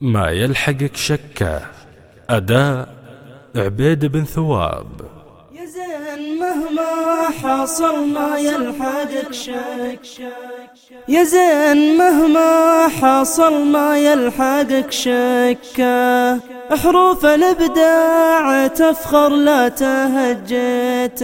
ما يلحقك شكه أداء عبيد بن ثواب. يا زين مهما حصل ما يلحقك شك يا زين مهما حصل ما يلحقك شك حروف الأبداع تفخر لا تهجتك.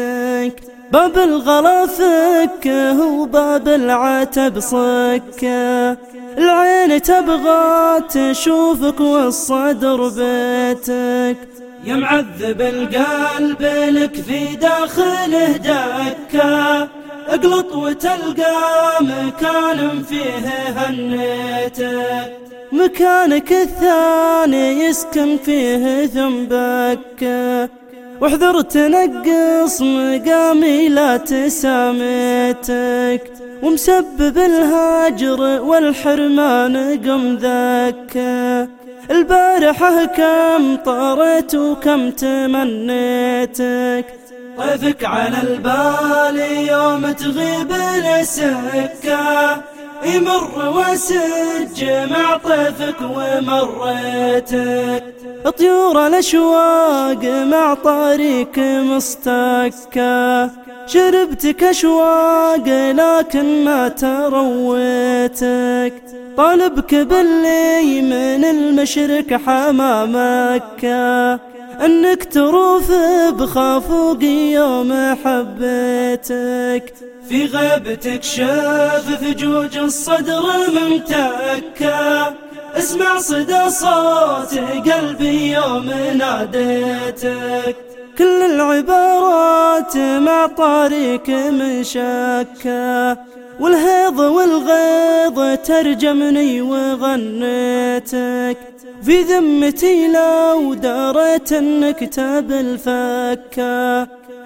باب الغلا فكه وباب العتب صكه. العين تبغى تشوفك والصدر بيتك. يا معذب القلب لك في داخله دكة. اقلط وتلقى مكان فيه هنيتك مكانك الثاني يسكن فيه ذنبك واحذر تنقص مقامي لا تساميتك ومسبب الهاجر والحرمان قم ذاك. البارحة كم طريت وكم تمنيتك. طيفك على البال يوم تغيب لسكة. يمر وسج مع طيفك ومريتك طيور الأشواق مع طريق مستكة شربتك أشواق لكن ما ترويتك طالبك باللي من المشرق حمامك. أنك تروف بخافوق يوم حبيتك. في غيبتك شاف فجوج الصدر ممتكة اسمع صدى صوت قلبي يوم ناديتك. كل العبارات مع طريق شكه والهيض والغيظ ترجمني وغنيتك في ذمتي لو دارت النكتة بالفكة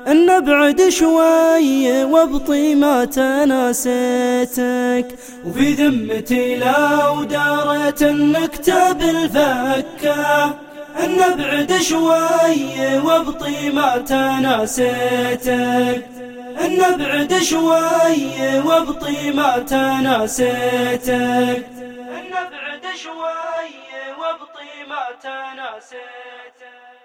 أن أبعد شوي وابطي ما تناسيتك. وفي ذمتي لو دارت النكتة بالفكة أن أبعد شوي وابطي ما تناسيتك. ان ابعد شوي وابطي ما تناسيتك ان ابعد شوي وابطي ما تناسيتك